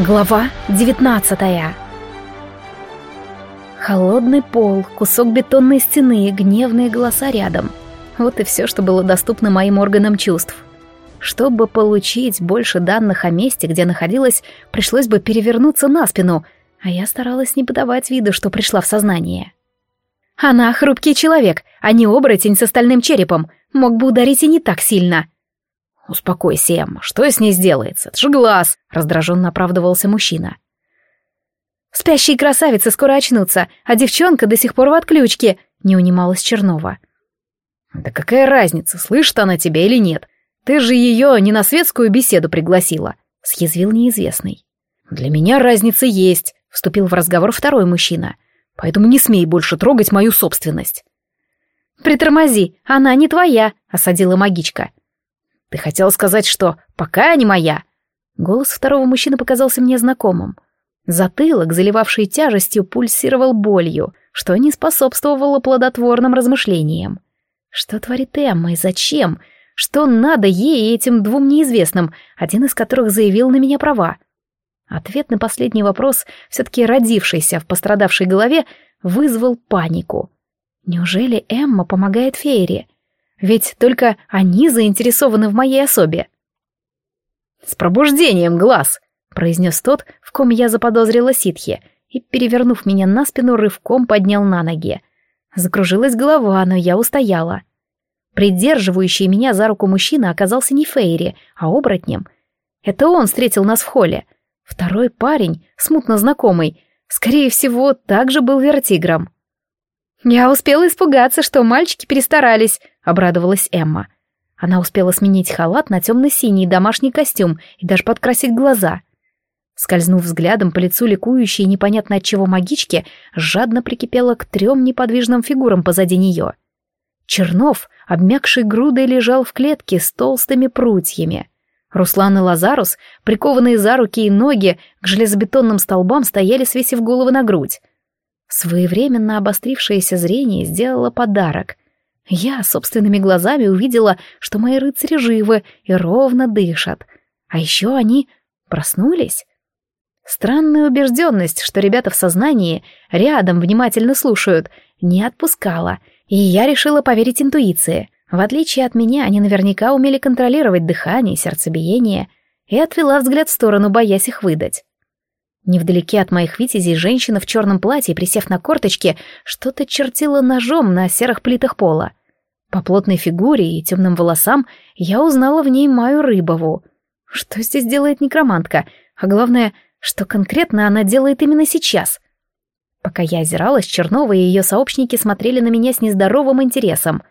Глава 19 Холодный пол, кусок бетонной стены, гневные голоса рядом. Вот и все, что было доступно моим органам чувств. Чтобы получить больше данных о месте, где находилась, пришлось бы перевернуться на спину, а я старалась не подавать виду, что пришла в сознание. Она хрупкий человек, а не оборотень с остальным черепом, мог бы ударить и не так сильно — «Успокойся, Эмма, что с ней сделается? Это же глаз!» — раздраженно оправдывался мужчина. «Спящие красавицы скоро очнутся, а девчонка до сих пор в отключке», — не унималась Чернова. «Да какая разница, слышит она тебя или нет? Ты же ее не на светскую беседу пригласила», — съязвил неизвестный. «Для меня разница есть», — вступил в разговор второй мужчина. «Поэтому не смей больше трогать мою собственность». «Притормози, она не твоя», — осадила магичка. Ты хотел сказать, что пока не моя?» Голос второго мужчины показался мне знакомым. Затылок, заливавший тяжестью, пульсировал болью, что не способствовало плодотворным размышлениям. Что творит Эмма и зачем? Что надо ей и этим двум неизвестным, один из которых заявил на меня права? Ответ на последний вопрос, все-таки родившийся в пострадавшей голове, вызвал панику. Неужели Эмма помогает Фейре? Ведь только они заинтересованы в моей особе. «С пробуждением глаз!» — произнес тот, в ком я заподозрила ситхи, и, перевернув меня на спину, рывком поднял на ноги. Закружилась голова, но я устояла. Придерживающий меня за руку мужчина оказался не Фейри, а оборотнем. Это он встретил нас в холле. Второй парень, смутно знакомый, скорее всего, также был вертигром. «Я успела испугаться, что мальчики перестарались», — обрадовалась Эмма. Она успела сменить халат на темно-синий домашний костюм и даже подкрасить глаза. Скользнув взглядом по лицу ликующей непонятно от чего магички, жадно прикипела к трем неподвижным фигурам позади нее. Чернов, обмякший грудой, лежал в клетке с толстыми прутьями. Руслан и Лазарус, прикованные за руки и ноги, к железобетонным столбам стояли, свесив головы на грудь. Своевременно обострившееся зрение сделало подарок. Я собственными глазами увидела, что мои рыцари живы и ровно дышат. А еще они проснулись. Странная убежденность, что ребята в сознании рядом внимательно слушают, не отпускала, и я решила поверить интуиции. В отличие от меня, они наверняка умели контролировать дыхание и сердцебиение, и отвела взгляд в сторону, боясь их выдать. Невдалеке от моих витязей женщина в черном платье, присев на корточки, что-то чертила ножом на серых плитах пола. По плотной фигуре и темным волосам я узнала в ней Маю Рыбову. Что здесь делает некромантка? А главное, что конкретно она делает именно сейчас? Пока я озиралась, Чернова и ее сообщники смотрели на меня с нездоровым интересом.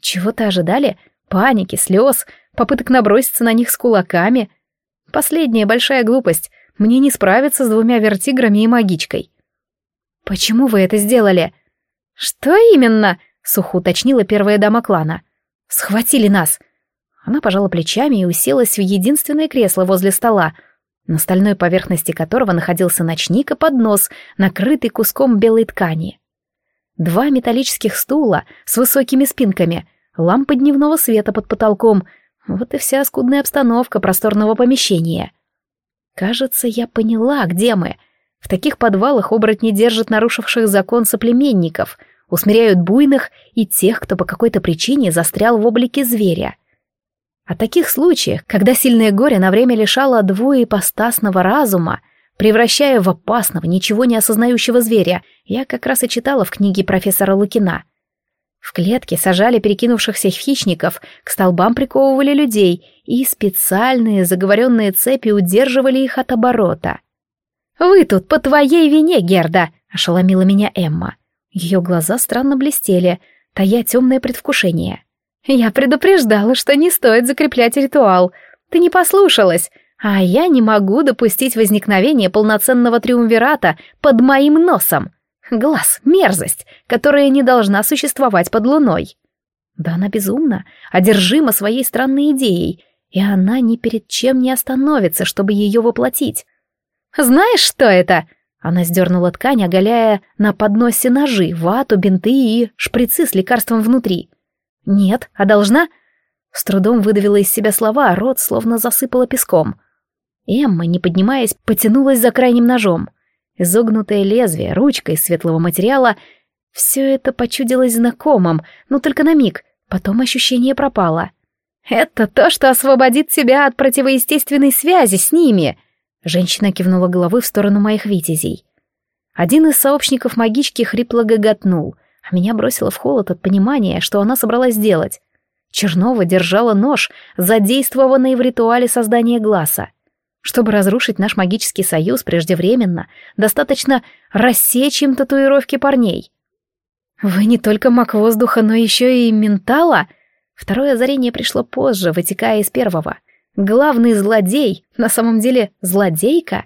Чего-то ожидали? Паники, слез, попыток наброситься на них с кулаками. Последняя большая глупость — мне не справиться с двумя вертиграми и магичкой. «Почему вы это сделали?» «Что именно?» — сухо уточнила первая дама клана. «Схватили нас!» Она пожала плечами и уселась в единственное кресло возле стола, на стальной поверхности которого находился ночник и поднос, накрытый куском белой ткани. Два металлических стула с высокими спинками, лампы дневного света под потолком — вот и вся скудная обстановка просторного помещения — Кажется, я поняла, где мы. В таких подвалах оборотни держат нарушивших закон соплеменников, усмиряют буйных и тех, кто по какой-то причине застрял в облике зверя. О таких случаях, когда сильное горе на время лишало двуепостасного разума, превращая в опасного, ничего не осознающего зверя, я как раз и читала в книге профессора Лукина. В клетке сажали перекинувшихся хищников, к столбам приковывали людей, и специальные заговоренные цепи удерживали их от оборота. «Вы тут по твоей вине, Герда!» — ошеломила меня Эмма. Ее глаза странно блестели, тая темное предвкушение. «Я предупреждала, что не стоит закреплять ритуал. Ты не послушалась, а я не могу допустить возникновения полноценного триумвирата под моим носом!» Глаз — мерзость, которая не должна существовать под луной. Да она безумна, одержима своей странной идеей, и она ни перед чем не остановится, чтобы ее воплотить. «Знаешь, что это?» Она сдернула ткань, оголяя на подносе ножи, вату, бинты и шприцы с лекарством внутри. «Нет, а должна?» С трудом выдавила из себя слова, а рот словно засыпала песком. Эмма, не поднимаясь, потянулась за крайним ножом. Изогнутое лезвие, ручка из светлого материала — все это почудилось знакомым, но только на миг, потом ощущение пропало. «Это то, что освободит тебя от противоестественной связи с ними!» Женщина кивнула головой в сторону моих витязей. Один из сообщников магички хрипло гоготнул, а меня бросило в холод от понимания, что она собралась сделать. Чернова держала нож, задействованный в ритуале создания глаза. Чтобы разрушить наш магический союз преждевременно, достаточно рассечь им татуировки парней. «Вы не только маг воздуха, но еще и ментала?» Второе озарение пришло позже, вытекая из первого. Главный злодей, на самом деле злодейка?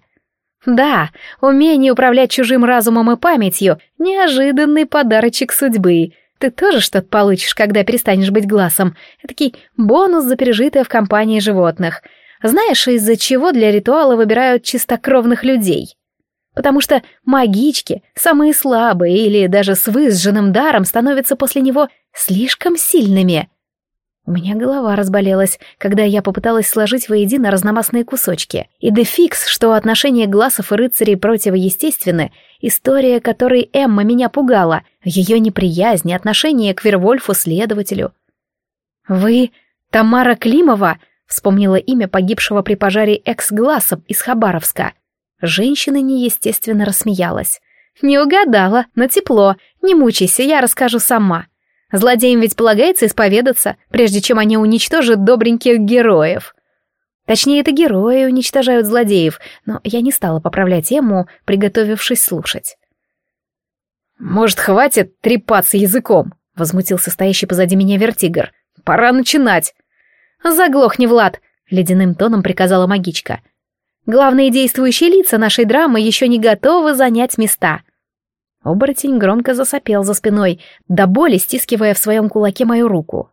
Да, умение управлять чужим разумом и памятью — неожиданный подарочек судьбы. Ты тоже что-то получишь, когда перестанешь быть глазом. Этакий бонус за пережитое в компании животных. Знаешь, из-за чего для ритуала выбирают чистокровных людей? потому что магички, самые слабые или даже с выжженным даром, становятся после него слишком сильными. У меня голова разболелась, когда я попыталась сложить воедино разномастные кусочки. И дефикс, что отношения глазов и рыцарей противоестественны, история которой Эмма меня пугала, ее неприязнь отношение к Вервольфу-следователю. «Вы Тамара Климова?» — вспомнила имя погибшего при пожаре экс-глассов из Хабаровска — Женщина неестественно рассмеялась. «Не угадала, но тепло. Не мучайся, я расскажу сама. Злодеям ведь полагается исповедаться, прежде чем они уничтожат добреньких героев». Точнее, это герои уничтожают злодеев, но я не стала поправлять тему, приготовившись слушать. «Может, хватит трепаться языком?» — возмутился стоящий позади меня вертигр. «Пора начинать!» «Заглохни, Влад!» — ледяным тоном приказала магичка. Главные действующие лица нашей драмы еще не готовы занять места. Оборотень громко засопел за спиной, до боли стискивая в своем кулаке мою руку.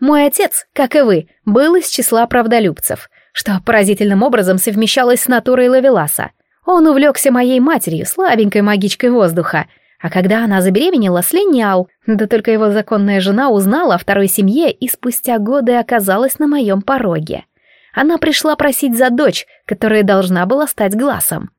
Мой отец, как и вы, был из числа правдолюбцев, что поразительным образом совмещалось с натурой Лавеласа. Он увлекся моей матерью, слабенькой магичкой воздуха, а когда она забеременела, слинял, да только его законная жена узнала о второй семье и спустя годы оказалась на моем пороге. Она пришла просить за дочь, которая должна была стать глазом.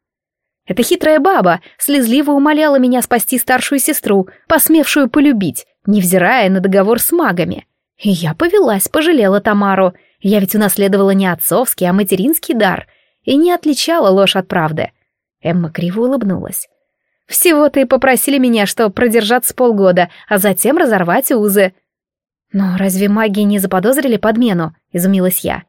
Эта хитрая баба слезливо умоляла меня спасти старшую сестру, посмевшую полюбить, невзирая на договор с магами. И я повелась, пожалела Тамару. Я ведь унаследовала не отцовский, а материнский дар и не отличала ложь от правды. Эмма криво улыбнулась. «Всего-то и попросили меня, что продержаться полгода, а затем разорвать узы». «Но разве маги не заподозрили подмену?» — изумилась я.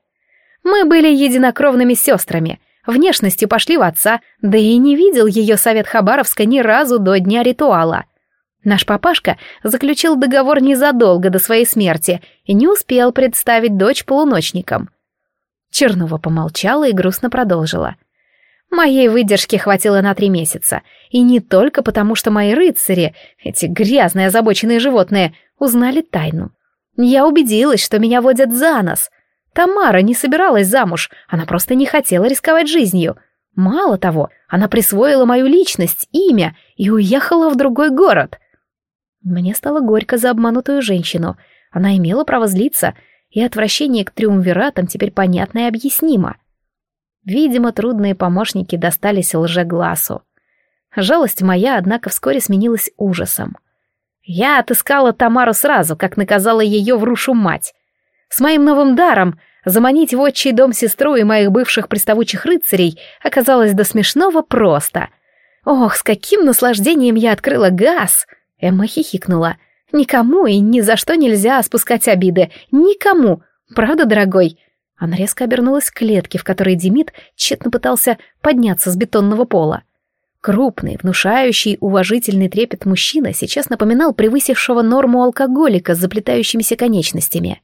Мы были единокровными сестрами, внешностью пошли в отца, да и не видел ее совет Хабаровска ни разу до дня ритуала. Наш папашка заключил договор незадолго до своей смерти и не успел представить дочь полуночникам. Чернова помолчала и грустно продолжила. Моей выдержки хватило на три месяца, и не только потому, что мои рыцари, эти грязные озабоченные животные, узнали тайну. Я убедилась, что меня водят за нос — Тамара не собиралась замуж, она просто не хотела рисковать жизнью. Мало того, она присвоила мою личность, имя и уехала в другой город. Мне стало горько за обманутую женщину. Она имела право злиться, и отвращение к триумвиратам теперь понятно и объяснимо. Видимо, трудные помощники достались лжегласу. Жалость моя, однако, вскоре сменилась ужасом. Я отыскала Тамару сразу, как наказала ее врушу мать. С моим новым даром Заманить в отчий дом сестру и моих бывших приставучих рыцарей оказалось до смешного просто. Ох, с каким наслаждением я открыла газ! Эмма хихикнула. Никому и ни за что нельзя спускать обиды. Никому. Правда, дорогой? Она резко обернулась к клетке, в которой Демид тщетно пытался подняться с бетонного пола. Крупный, внушающий уважительный трепет мужчина сейчас напоминал превысившего норму алкоголика с заплетающимися конечностями.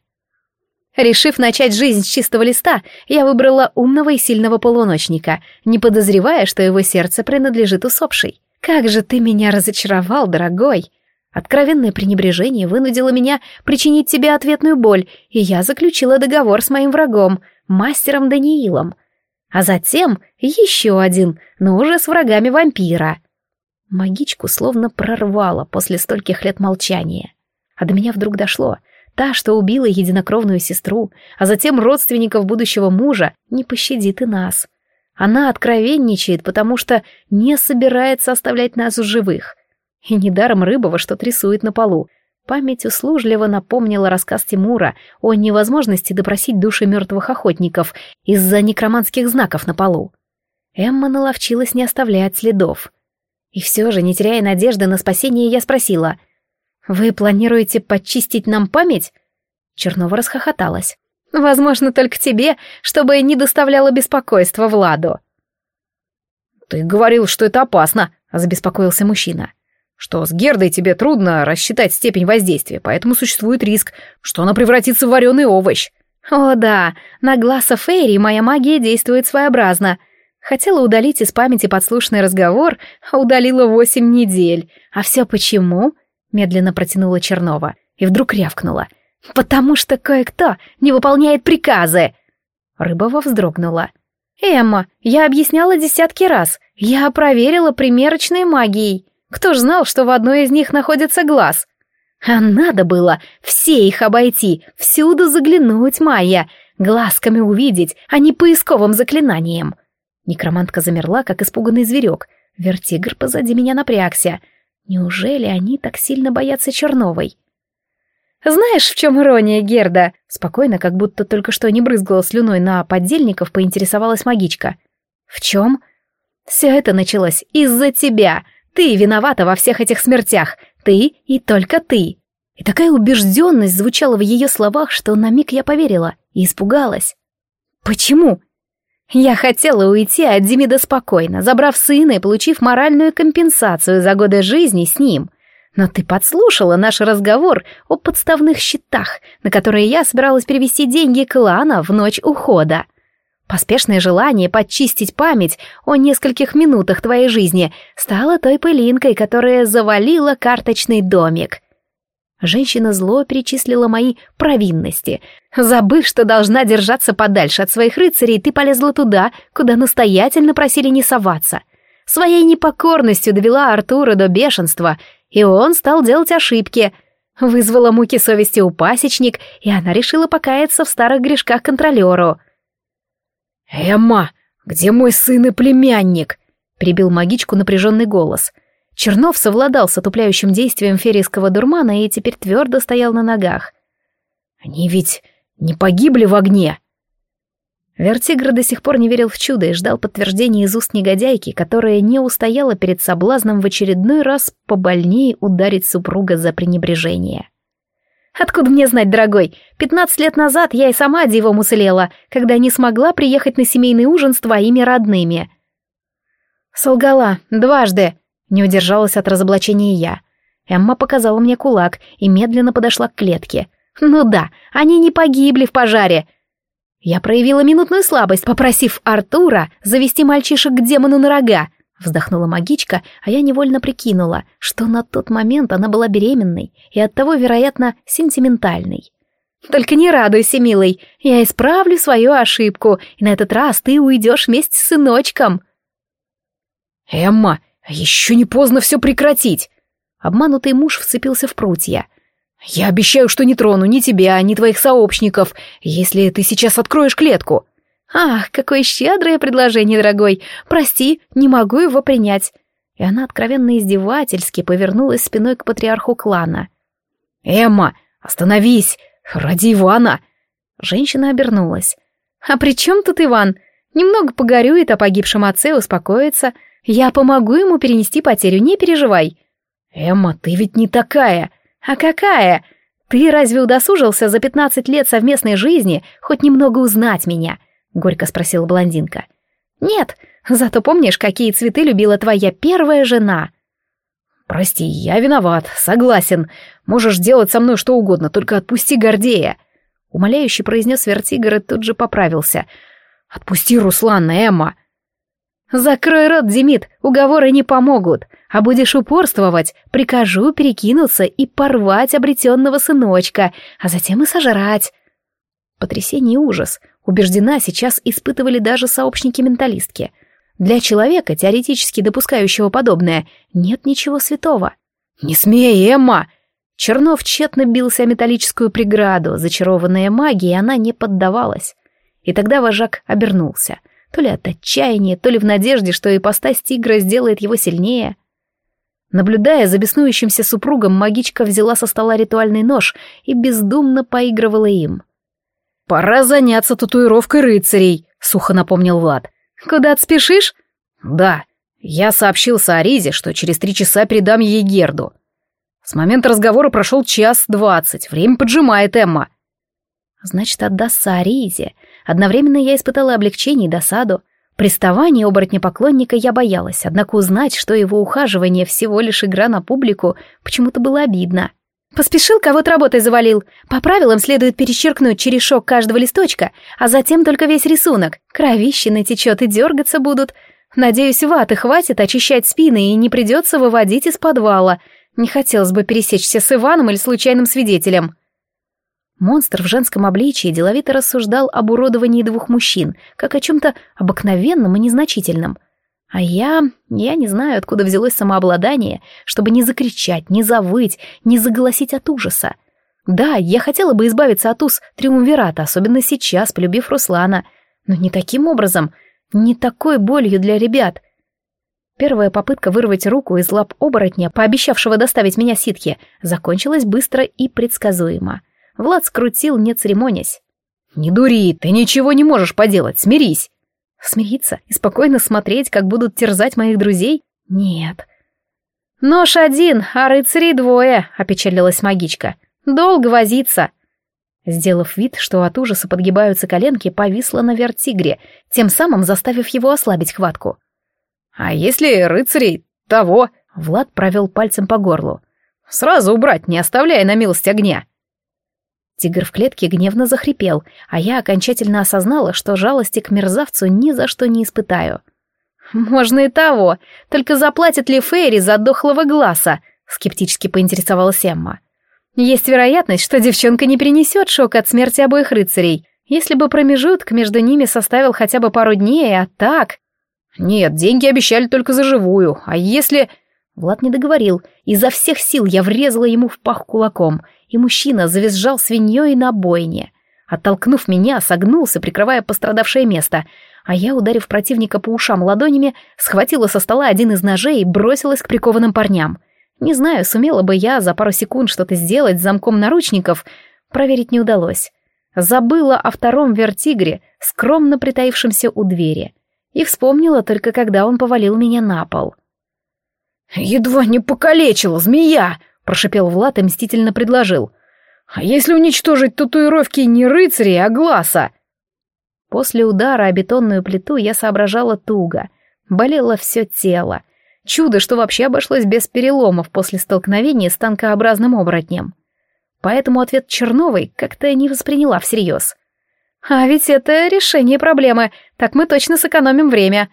Решив начать жизнь с чистого листа, я выбрала умного и сильного полуночника, не подозревая, что его сердце принадлежит усопшей. Как же ты меня разочаровал, дорогой! Откровенное пренебрежение вынудило меня причинить тебе ответную боль, и я заключила договор с моим врагом, мастером Даниилом. А затем еще один, но уже с врагами вампира. Магичку словно прорвало после стольких лет молчания. А до меня вдруг дошло — та, что убила единокровную сестру, а затем родственников будущего мужа, не пощадит и нас. Она откровенничает, потому что не собирается оставлять нас в живых. И недаром Рыбова что-то рисует на полу. Память услужливо напомнила рассказ Тимура о невозможности допросить души мертвых охотников из-за некроманских знаков на полу. Эмма наловчилась не оставлять следов. И все же, не теряя надежды на спасение, я спросила, «Вы планируете почистить нам память?» Чернова расхохоталась. «Возможно, только тебе, чтобы не доставляло беспокойства Владу». «Ты говорил, что это опасно», — забеспокоился мужчина. «Что с Гердой тебе трудно рассчитать степень воздействия, поэтому существует риск, что она превратится в вареный овощ». «О да, на Гласса Фейри моя магия действует своеобразно», Хотела удалить из памяти подслушанный разговор, а удалила восемь недель. А все почему? Медленно протянула Чернова и вдруг рявкнула. «Потому что кое-кто не выполняет приказы!» Рыбова вздрогнула. «Эмма, я объясняла десятки раз. Я проверила примерочной магией. Кто ж знал, что в одной из них находится глаз?» «А надо было все их обойти, всюду заглянуть, Майя, глазками увидеть, а не поисковым заклинанием». Некромантка замерла, как испуганный зверек. Вертигр позади меня напрягся. Неужели они так сильно боятся Черновой? «Знаешь, в чем ирония, Герда?» Спокойно, как будто только что не брызгала слюной на поддельников, поинтересовалась магичка. «В чем?» «Все это началось из-за тебя. Ты виновата во всех этих смертях. Ты и только ты». И такая убежденность звучала в ее словах, что на миг я поверила и испугалась. «Почему?» Я хотела уйти от Демида спокойно, забрав сына и получив моральную компенсацию за годы жизни с ним. Но ты подслушала наш разговор о подставных счетах, на которые я собиралась перевести деньги клана в ночь ухода. Поспешное желание подчистить память о нескольких минутах твоей жизни стало той пылинкой, которая завалила карточный домик. Женщина зло перечислила мои провинности. Забыв, что должна держаться подальше от своих рыцарей, ты полезла туда, куда настоятельно просили не соваться. Своей непокорностью довела Артура до бешенства, и он стал делать ошибки. Вызвала муки совести у пасечник, и она решила покаяться в старых грешках контролеру. «Эмма, где мой сын и племянник?» — прибил магичку напряженный голос — Чернов совладал с отупляющим действием ферийского дурмана и теперь твердо стоял на ногах. «Они ведь не погибли в огне!» Вертигр до сих пор не верил в чудо и ждал подтверждения из уст негодяйки, которая не устояла перед соблазном в очередной раз побольнее ударить супруга за пренебрежение. «Откуда мне знать, дорогой? Пятнадцать лет назад я и сама дивом уцелела, когда не смогла приехать на семейный ужин с твоими родными». «Солгала. Дважды», не удержалась от разоблачения я. Эмма показала мне кулак и медленно подошла к клетке. «Ну да, они не погибли в пожаре!» Я проявила минутную слабость, попросив Артура завести мальчишек к демону на рога. Вздохнула магичка, а я невольно прикинула, что на тот момент она была беременной и оттого, вероятно, сентиментальной. «Только не радуйся, милый, я исправлю свою ошибку, и на этот раз ты уйдешь вместе с сыночком». «Эмма, еще не поздно все прекратить. Обманутый муж вцепился в прутья. Я обещаю, что не трону ни тебя, ни твоих сообщников, если ты сейчас откроешь клетку. Ах, какое щедрое предложение, дорогой. Прости, не могу его принять. И она откровенно издевательски повернулась спиной к патриарху клана. Эмма, остановись, ради Ивана. Женщина обернулась. А при чем тут Иван? Немного погорюет о погибшем отце, успокоится. Я помогу ему перенести потерю, не переживай. Эмма, ты ведь не такая. А какая? Ты разве удосужился за пятнадцать лет совместной жизни хоть немного узнать меня? Горько спросила блондинка. Нет, зато помнишь, какие цветы любила твоя первая жена? Прости, я виноват, согласен. Можешь делать со мной что угодно, только отпусти Гордея. Умоляюще произнес Вертигр и тут же поправился. Отпусти Руслана, Эмма. «Закрой рот, Демид, уговоры не помогут, а будешь упорствовать, прикажу перекинуться и порвать обретенного сыночка, а затем и сожрать». Потрясение и ужас, убеждена, сейчас испытывали даже сообщники-менталистки. Для человека, теоретически допускающего подобное, нет ничего святого. «Не смей, Эмма!» Чернов тщетно бился о металлическую преграду, зачарованная магией, она не поддавалась. И тогда вожак обернулся, то ли от отчаяния, то ли в надежде, что ипостась тигра сделает его сильнее. Наблюдая за беснующимся супругом, магичка взяла со стола ритуальный нож и бездумно поигрывала им. «Пора заняться татуировкой рыцарей», — сухо напомнил Влад. «Куда ты спешишь?» «Да, я сообщил Сааризе, что через три часа передам ей Герду. С момента разговора прошел час двадцать, время поджимает Эмма. Значит, отдаст Сааризе. Одновременно я испытала облегчение и досаду. Приставание оборотня-поклонника я боялась, однако узнать, что его ухаживание всего лишь игра на публику, почему-то было обидно. Поспешил, кого-то работой завалил. По правилам следует перечеркнуть черешок каждого листочка, а затем только весь рисунок. Кровище натечет и дергаться будут. Надеюсь, ваты хватит очищать спины и не придется выводить из подвала. Не хотелось бы пересечься с Иваном или случайным свидетелем. Монстр в женском обличии деловито рассуждал об уродовании двух мужчин, как о чем-то обыкновенном и незначительном. А я... я не знаю, откуда взялось самообладание, чтобы не закричать, не завыть, не заголосить от ужаса. Да, я хотела бы избавиться от уз Триумвирата, особенно сейчас, полюбив Руслана, но не таким образом, не такой болью для ребят. Первая попытка вырвать руку из лап оборотня, пообещавшего доставить меня ситхи, закончилась быстро и предсказуемо. Влад скрутил, не церемонясь. «Не дури, ты ничего не можешь поделать, смирись!» Смириться и спокойно смотреть, как будут терзать моих друзей? Нет. «Нож один, а рыцарей двое», — опечалилась магичка. «Долго возиться». Сделав вид, что от ужаса подгибаются коленки, повисла на вертигре, тем самым заставив его ослабить хватку. «А если рыцарей того?» — Влад провел пальцем по горлу. «Сразу убрать, не оставляя на милость огня». Тигр в клетке гневно захрипел, а я окончательно осознала, что жалости к мерзавцу ни за что не испытаю. «Можно и того, только заплатит ли Фейри за дохлого глаза?» — скептически поинтересовалась Эмма. «Есть вероятность, что девчонка не принесет шок от смерти обоих рыцарей, если бы промежуток между ними составил хотя бы пару дней, а так...» «Нет, деньги обещали только за живую, а если...» Влад не договорил. Изо всех сил я врезала ему в пах кулаком, и мужчина завизжал свиньей на бойне. Оттолкнув меня, согнулся, прикрывая пострадавшее место, а я, ударив противника по ушам ладонями, схватила со стола один из ножей и бросилась к прикованным парням. Не знаю, сумела бы я за пару секунд что-то сделать с замком наручников, проверить не удалось. Забыла о втором вертигре, скромно притаившемся у двери, и вспомнила только, когда он повалил меня на пол. «Едва не покалечила, змея!» — прошипел Влад и мстительно предложил. «А если уничтожить татуировки не рыцарей, а глаза?» После удара о бетонную плиту я соображала туго. Болело все тело. Чудо, что вообще обошлось без переломов после столкновения с танкообразным оборотнем. Поэтому ответ Черновой как-то не восприняла всерьез. «А ведь это решение проблемы, так мы точно сэкономим время»,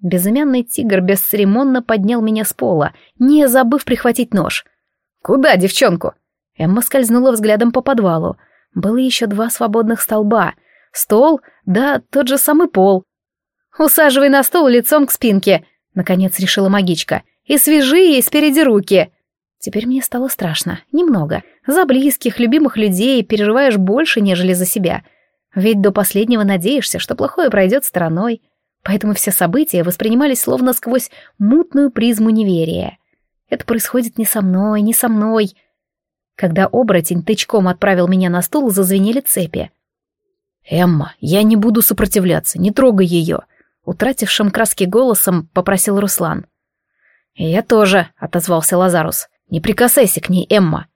Безымянный тигр бесцеремонно поднял меня с пола, не забыв прихватить нож. «Куда девчонку?» Эмма скользнула взглядом по подвалу. Было еще два свободных столба. Стол, да тот же самый пол. «Усаживай на стол лицом к спинке», — наконец решила магичка. «И свяжи ей спереди руки». Теперь мне стало страшно. Немного. За близких, любимых людей переживаешь больше, нежели за себя. Ведь до последнего надеешься, что плохое пройдет стороной поэтому все события воспринимались словно сквозь мутную призму неверия. Это происходит не со мной, не со мной. Когда оборотень тычком отправил меня на стул, зазвенели цепи. «Эмма, я не буду сопротивляться, не трогай ее», — утратившим краски голосом попросил Руслан. «Я тоже», — отозвался Лазарус. «Не прикасайся к ней, Эмма».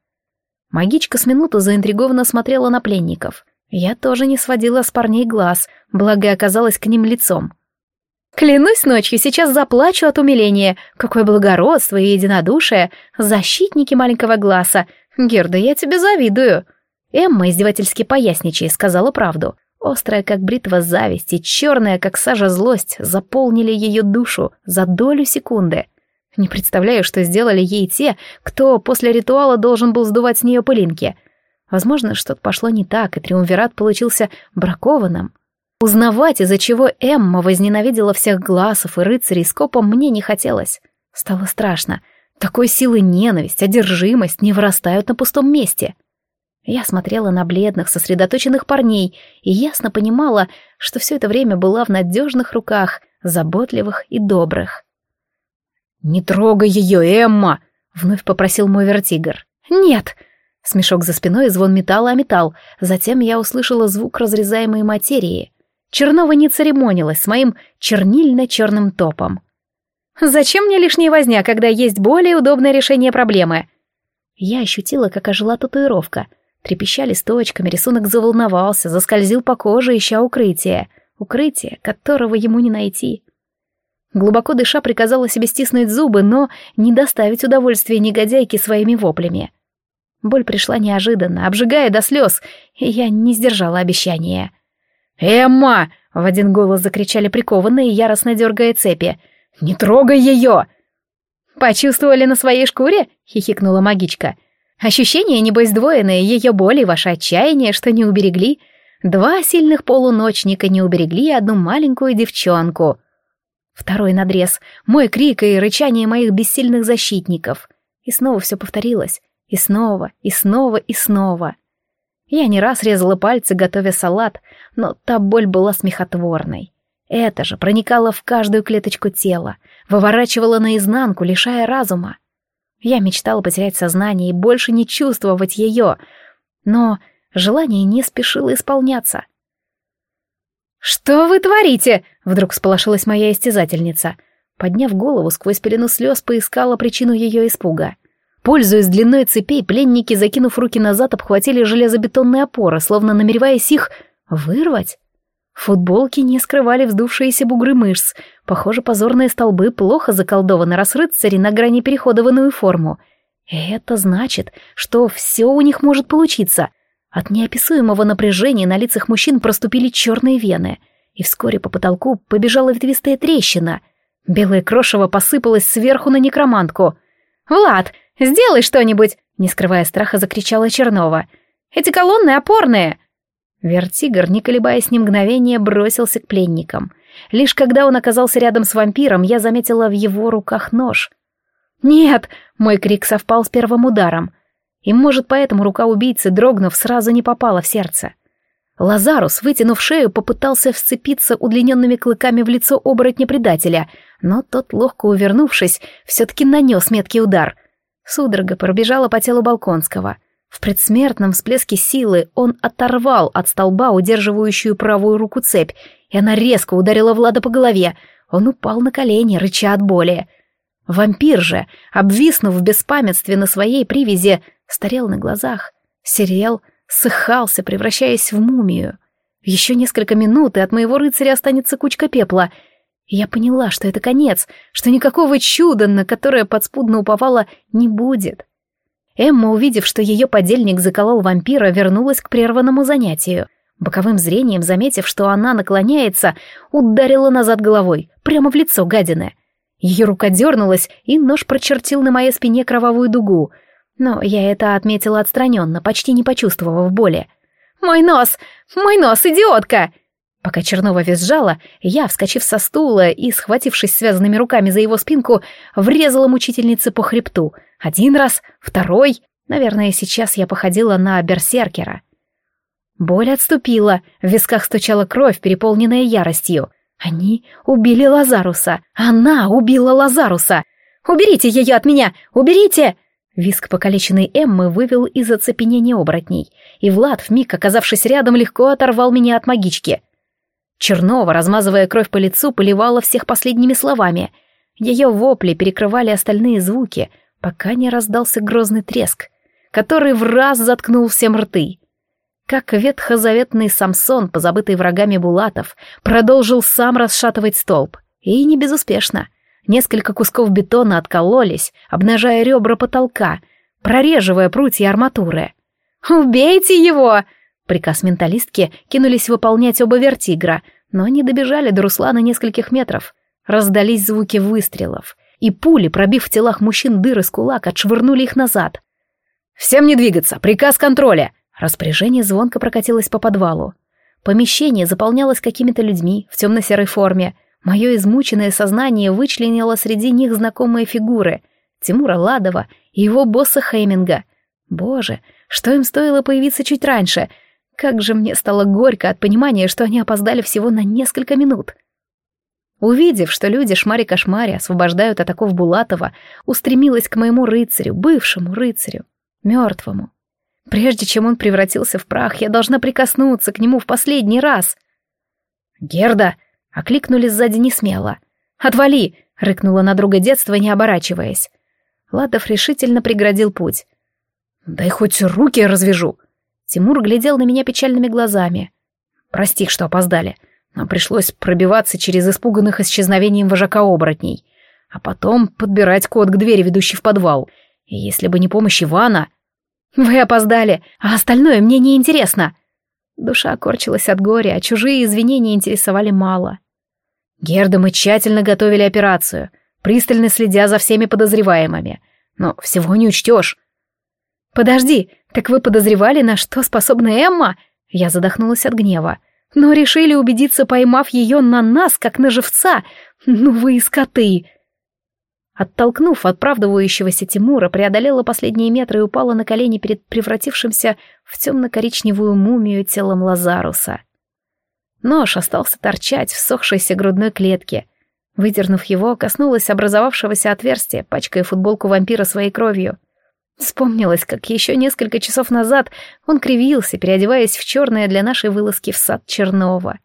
Магичка с минуту заинтригованно смотрела на пленников. Я тоже не сводила с парней глаз, благо оказалась к ним лицом. Клянусь ночью, сейчас заплачу от умиления. Какое благородство и единодушие. Защитники маленького глаза. Герда, я тебе завидую. Эмма, издевательски поясничая, сказала правду. Острая, как бритва зависть, и черная, как сажа злость, заполнили ее душу за долю секунды. Не представляю, что сделали ей те, кто после ритуала должен был сдувать с нее пылинки. Возможно, что-то пошло не так, и триумвират получился бракованным. Узнавать, из-за чего Эмма возненавидела всех глазов и рыцарей скопом, мне не хотелось. Стало страшно. Такой силы ненависть, одержимость не вырастают на пустом месте. Я смотрела на бледных, сосредоточенных парней и ясно понимала, что все это время была в надежных руках, заботливых и добрых. «Не трогай ее, Эмма!» — вновь попросил мой вертигр. «Нет!» Смешок за спиной и звон металла о металл. Затем я услышала звук разрезаемой материи. Чернова не церемонилась с моим чернильно-черным топом. «Зачем мне лишняя возня, когда есть более удобное решение проблемы?» Я ощутила, как ожила татуировка — Трепещали сточками, рисунок заволновался, заскользил по коже, ища укрытие. Укрытие, которого ему не найти. Глубоко дыша приказала себе стиснуть зубы, но не доставить удовольствия негодяйке своими воплями. Боль пришла неожиданно, обжигая до слез, и я не сдержала обещания. «Эмма!» — в один голос закричали прикованные, яростно дергая цепи. «Не трогай ее!» «Почувствовали на своей шкуре?» — хихикнула магичка. Ощущения, небось, сдвоенные, ее боль и ваше отчаяние, что не уберегли. Два сильных полуночника не уберегли одну маленькую девчонку. Второй надрез, мой крик и рычание моих бессильных защитников. И снова все повторилось. И снова, и снова, и снова. Я не раз резала пальцы, готовя салат, но та боль была смехотворной. Это же проникало в каждую клеточку тела, выворачивало наизнанку, лишая разума. Я мечтала потерять сознание и больше не чувствовать ее, но желание не спешило исполняться. «Что вы творите?» — вдруг сполошилась моя истязательница. Подняв голову, сквозь пелену слез поискала причину ее испуга. Пользуясь длиной цепей, пленники, закинув руки назад, обхватили железобетонные опоры, словно намереваясь их вырвать. Футболки не скрывали вздувшиеся бугры мышц. Похоже, позорные столбы плохо заколдованы, раз рыцари на грани перехода в иную форму. Это значит, что все у них может получиться. От неописуемого напряжения на лицах мужчин проступили черные вены, и вскоре по потолку побежала ветвистая трещина. Белое крошево посыпалось сверху на некромантку. «Влад, сделай что-нибудь!» — не скрывая страха, закричала Чернова. «Эти колонны опорные!» Вертигр, не колебаясь ни мгновения, бросился к пленникам. Лишь когда он оказался рядом с вампиром, я заметила в его руках нож. «Нет!» — мой крик совпал с первым ударом. И, может, поэтому рука убийцы, дрогнув, сразу не попала в сердце. Лазарус, вытянув шею, попытался вцепиться удлиненными клыками в лицо оборотня-предателя, но тот, ловко увернувшись, все-таки нанес меткий удар. Судорога пробежала по телу Балконского — в предсмертном всплеске силы он оторвал от столба удерживающую правую руку цепь, и она резко ударила Влада по голове. Он упал на колени, рыча от боли. Вампир же, обвиснув в беспамятстве на своей привязи, старел на глазах, серел, сыхался, превращаясь в мумию. Еще несколько минут, и от моего рыцаря останется кучка пепла. Я поняла, что это конец, что никакого чуда, на которое подспудно уповала, не будет. Эмма, увидев, что ее подельник заколол вампира, вернулась к прерванному занятию. Боковым зрением, заметив, что она наклоняется, ударила назад головой, прямо в лицо гадины. Ее рука дернулась, и нож прочертил на моей спине кровавую дугу. Но я это отметила отстраненно, почти не почувствовав боли. «Мой нос! Мой нос, идиотка!» Пока Чернова визжала, я, вскочив со стула и, схватившись связанными руками за его спинку, врезала мучительнице по хребту. Один раз, второй. Наверное, сейчас я походила на берсеркера. Боль отступила, в висках стучала кровь, переполненная яростью. Они убили Лазаруса. Она убила Лазаруса. «Уберите ее от меня! Уберите!» Виск покалеченной Эммы вывел из оцепенения оборотней, и Влад, вмиг оказавшись рядом, легко оторвал меня от магички — Чернова, размазывая кровь по лицу, поливала всех последними словами. Ее вопли перекрывали остальные звуки, пока не раздался грозный треск, который в раз заткнул всем рты. Как ветхозаветный Самсон, позабытый врагами Булатов, продолжил сам расшатывать столб. И не безуспешно. Несколько кусков бетона откололись, обнажая ребра потолка, прореживая прутья арматуры. «Убейте его!» Приказ менталистки кинулись выполнять оба вертигра, но они добежали до Руслана нескольких метров. Раздались звуки выстрелов, и пули, пробив в телах мужчин дыры с кулак, отшвырнули их назад. «Всем не двигаться! Приказ контроля!» Распоряжение звонко прокатилось по подвалу. Помещение заполнялось какими-то людьми в темно-серой форме. Мое измученное сознание вычленило среди них знакомые фигуры. Тимура Ладова и его босса Хейминга. Боже, что им стоило появиться чуть раньше? Как же мне стало горько от понимания, что они опоздали всего на несколько минут. Увидев, что люди шмари-кошмари освобождают от оков Булатова, устремилась к моему рыцарю, бывшему рыцарю, мертвому. Прежде чем он превратился в прах, я должна прикоснуться к нему в последний раз. «Герда!» — окликнули сзади несмело. «Отвали!» — рыкнула на друга детства, не оборачиваясь. Ладов решительно преградил путь. «Дай хоть руки развяжу!» Тимур глядел на меня печальными глазами. «Прости, что опоздали но пришлось пробиваться через испуганных исчезновением вожака оборотней, а потом подбирать код к двери, ведущей в подвал. И если бы не помощь Ивана... «Вы опоздали, а остальное мне не интересно!» Душа корчилась от горя, а чужие извинения интересовали мало. Герда мы тщательно готовили операцию, пристально следя за всеми подозреваемыми. Но всего не учтешь. «Подожди, так вы подозревали, на что способна Эмма?» Я задохнулась от гнева но решили убедиться, поймав ее на нас, как на живца. Ну вы и скоты!» Оттолкнув оправдывающегося Тимура, преодолела последние метры и упала на колени перед превратившимся в темно-коричневую мумию телом Лазаруса. Нож остался торчать в сохшейся грудной клетке. Выдернув его, коснулась образовавшегося отверстия, пачкая футболку вампира своей кровью — Вспомнилось, как еще несколько часов назад он кривился, переодеваясь в черное для нашей вылазки в сад Чернова.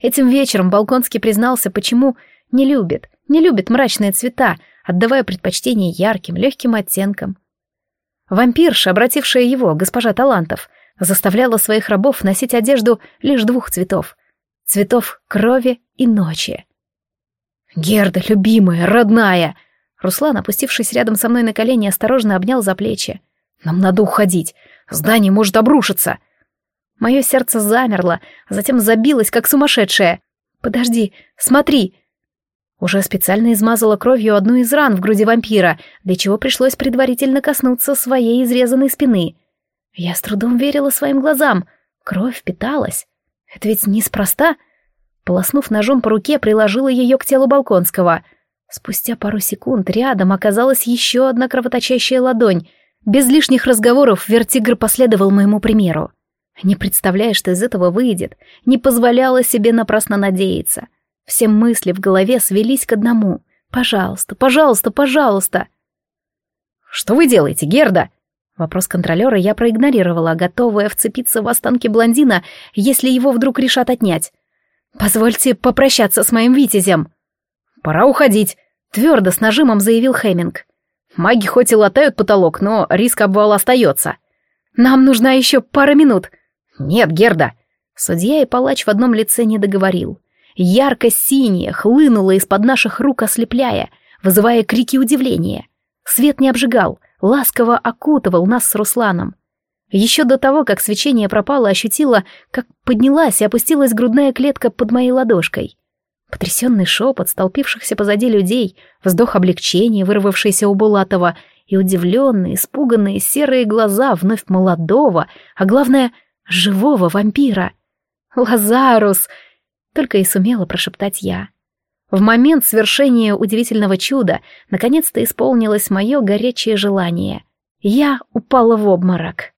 Этим вечером Балконский признался, почему не любит, не любит мрачные цвета, отдавая предпочтение ярким, легким оттенкам. Вампирша, обратившая его, госпожа Талантов, заставляла своих рабов носить одежду лишь двух цветов — цветов крови и ночи. «Герда, любимая, родная!» Руслан, опустившись рядом со мной на колени, осторожно обнял за плечи. «Нам надо уходить. Здание может обрушиться». Мое сердце замерло, затем забилось, как сумасшедшее. «Подожди, смотри!» Уже специально измазала кровью одну из ран в груди вампира, для чего пришлось предварительно коснуться своей изрезанной спины. Я с трудом верила своим глазам. Кровь питалась. Это ведь неспроста. Полоснув ножом по руке, приложила ее к телу Балконского — Спустя пару секунд рядом оказалась еще одна кровоточащая ладонь. Без лишних разговоров Вертигр последовал моему примеру. Не представляя, что из этого выйдет, не позволяла себе напрасно надеяться. Все мысли в голове свелись к одному. «Пожалуйста, пожалуйста, пожалуйста!» «Что вы делаете, Герда?» Вопрос контролера я проигнорировала, готовая вцепиться в останки блондина, если его вдруг решат отнять. «Позвольте попрощаться с моим витязем!» «Пора уходить», — твердо с нажимом заявил Хэмминг. «Маги хоть и латают потолок, но риск обвала остается. Нам нужна еще пара минут». «Нет, Герда». Судья и палач в одном лице не договорил. Ярко-синее хлынуло из-под наших рук, ослепляя, вызывая крики удивления. Свет не обжигал, ласково окутывал нас с Русланом. Еще до того, как свечение пропало, ощутила, как поднялась и опустилась грудная клетка под моей ладошкой. Потрясенный шепот столпившихся позади людей, вздох облегчения, вырвавшийся у Булатова, и удивленные, испуганные серые глаза вновь молодого, а главное, живого вампира. «Лазарус!» — только и сумела прошептать я. В момент свершения удивительного чуда наконец-то исполнилось мое горячее желание. Я упала в обморок.